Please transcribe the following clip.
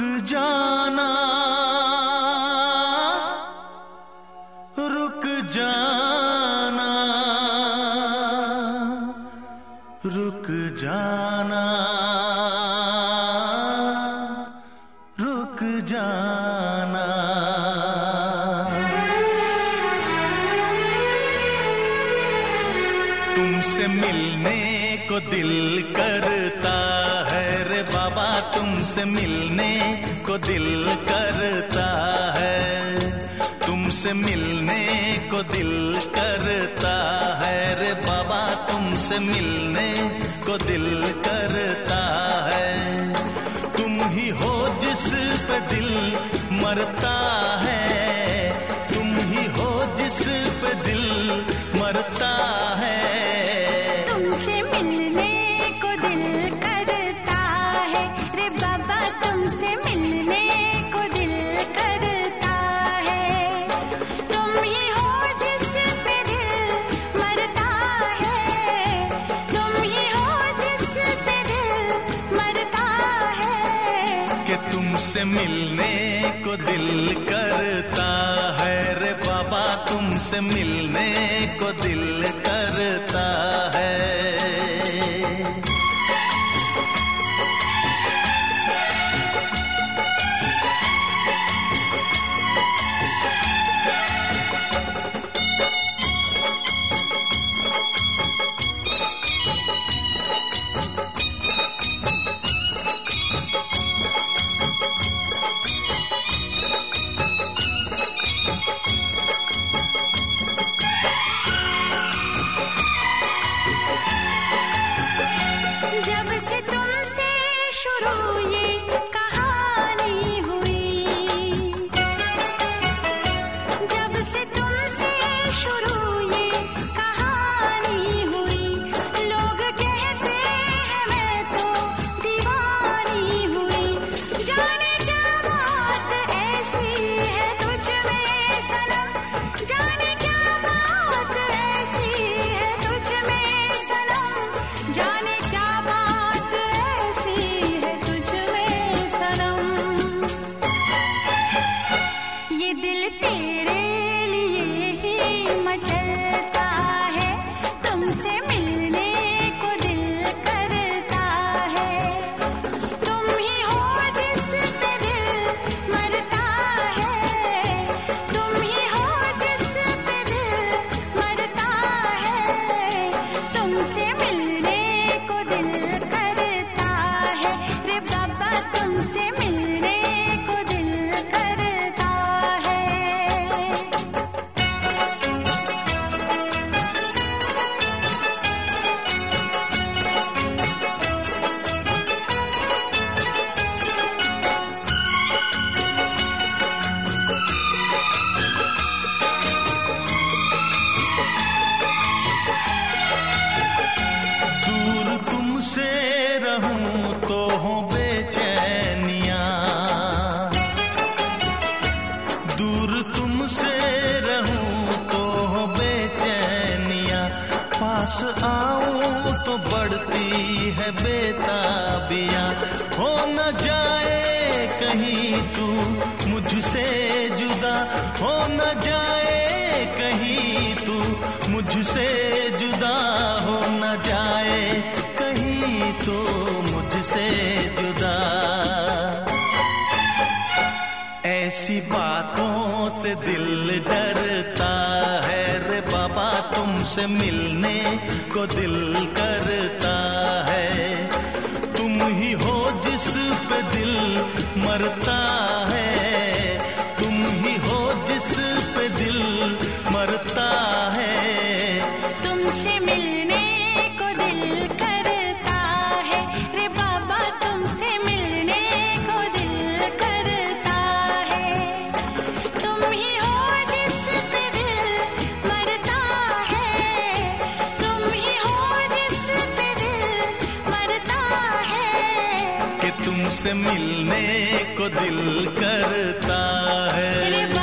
रुक जाना। रुक जाना। रुक जाना। रुक जाना। तुमसे मिलने को दिल करता है। तुमसे मिलने को दिल करता है। तुमसे मिलने को दिल करता है। रे बाबा, तुमसे मिलने को दिल करता है। तुम ही हो जिस पे दिल मरता है। कि तुमसे मिलने को दिल करता है रे बाबा तुमसे मिलने को दिल करता रहूँ तो हो बेचैनिया। दूर तुमसे रहूँ तो हो बेचैनिया। पास आऊँ तो बढ़ती है बेताबिया। हो न जाए कहीं तू मुझसे जुदा, हो न जाए बातों से दिल डरता है रे बाबा तुमसे मिलने को दिल करता तुमसे मिलने को दिल करता है।